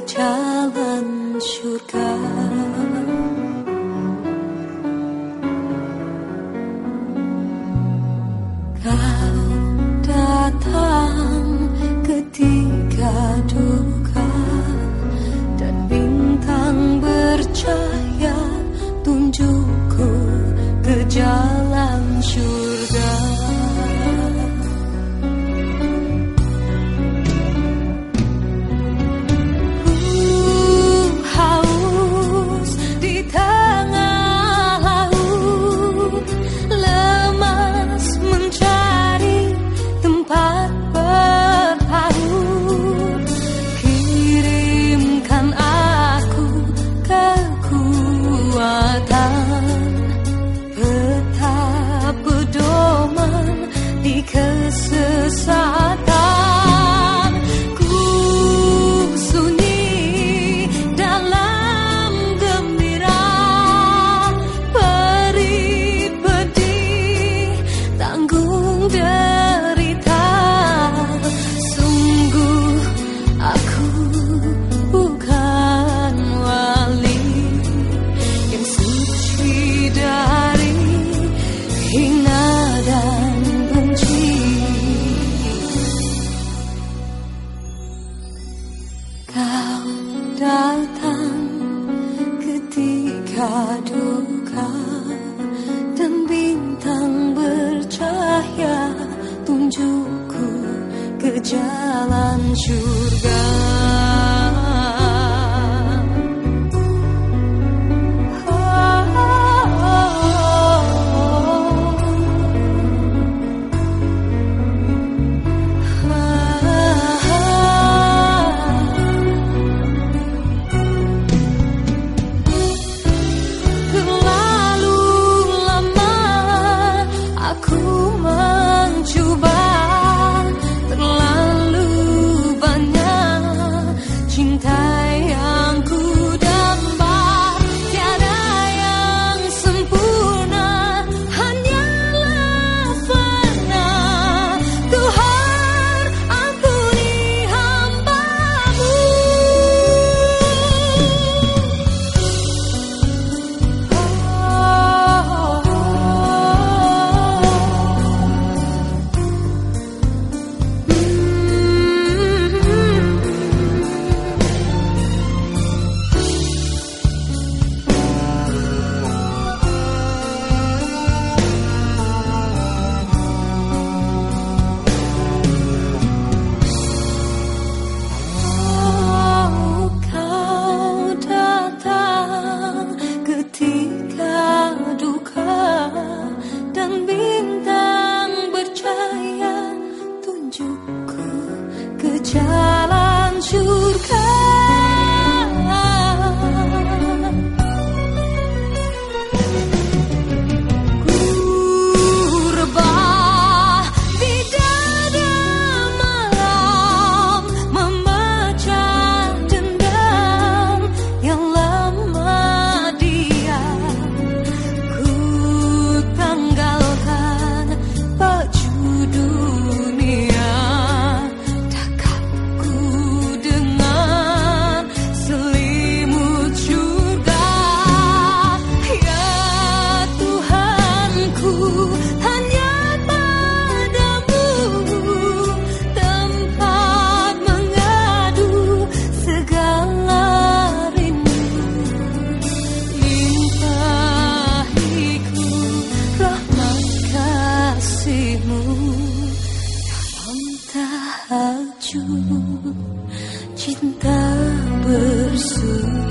jalan surga Kau datang ketika duka Dan bintang bercahaya tunjukku ke jalan surga kekuatan peta di kesesatan. Ku sunyi dalam gembira tanggung duka dan bintang bercahaya tunjukku ke jalan surga. Cinta bersujud